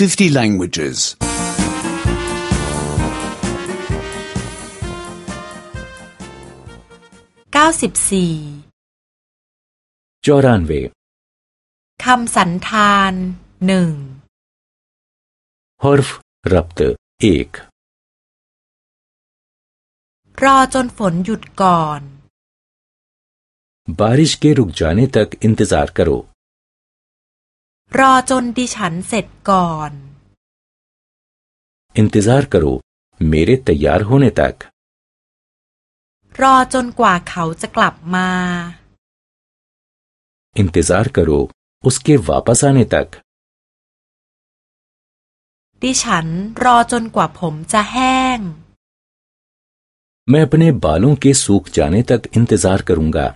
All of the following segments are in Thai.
50 languages. 94 چهارانوے คำสันธานหนึ่ง حرف ربط ایک รอจนฝนหยุดก่อน بارش کے رک جانے تک انتظار کرو รอจนดิฉันเสร็จก่อน इंतजार करो मेरे तैयार होने तक รอจนกว่าเขาจะกลับมา इंतजार करो उसके वापस आने तक ดิฉันรอจนกว่าผมจะแห้ง मैं अपने बालों के सूख जाने तक इंतजार करूंगा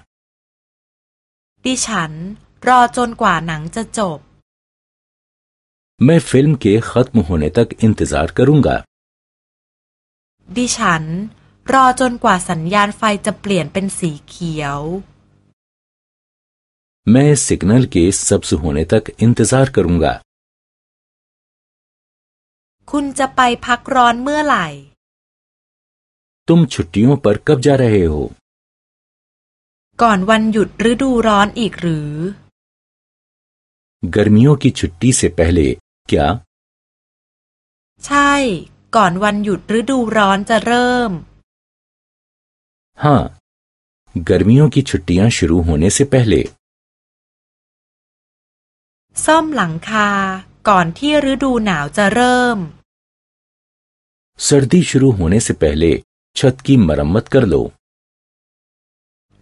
ดิฉันรอจนกว่าหนังจะจบ मैं फिल्म के खत्म होने तक इंतजार करूंगा ดิฉันรอจนกว่าสัญญาณไฟจะเปลี่ยนเป็นสีเขียว मैं सिग्नल के सब्ज होने तक इंतजार करूंगा คุณจะไปพักร้อนเมื่อไหร่ तुम छुट्टियों पर कब जा रहे हो ก่อนวันหยุดฤดูร้อนอีกหรือ गर्मियों की छुट्टी से पहले क्या ใช่ ก่อนวันหยุดฤดูร้อนจะเริ่ม हाँ गर्मियों की छुट्टियां शुरू होने से पहले ซ่อมหลังคา ก่อนที่ฤดูหนาวจะเริ่ม सर्दी शुरू होने से पहले छत की मरम्मत कर लो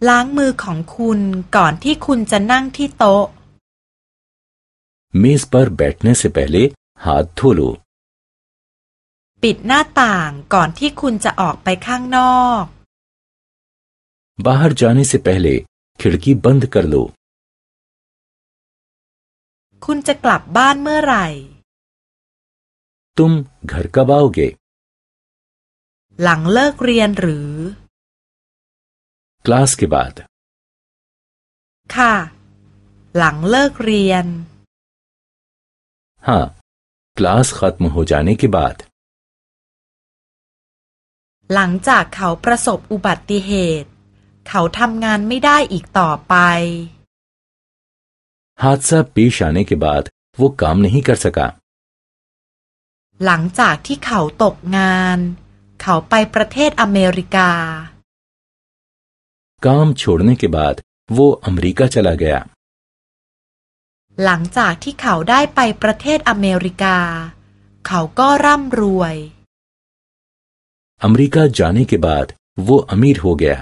ล้างมือของคุณก่อนที่คุณจะนั่งที่โต๊ะ मेज पर बैठने से पहले हाथ धो लो ปิดหน้าต่างก่อนที่คุณจะออกไปข้างนอก बाहर जाने से पहले खिड़की बंद कर लो คุณจะกลับบ้านเมื่อไหร่ तुम घर कब आओगे หลังเลิกเรียนหรือ क्लास के बाद ค่ะ หลังเลิกเรียน हाँ क्लास खत्म हो जाने के बाद หลังจากเขาประสบอุบัติเหตุ เขาทำงานไม่ได้อีกต่อไป हादसा पेश आने के बाद वो काम नहीं कर सका หลังจากที่เขาตกงาน เขาไปประเทศอเมริกา काम छोड़ने के बाद वो अमेरिका चला गया หลังจากที่เขาได้ไปประเทศอเมริกา เขาก็ร่ำรวย अमेरिका जाने के बाद वो अमीर हो गया